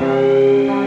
Música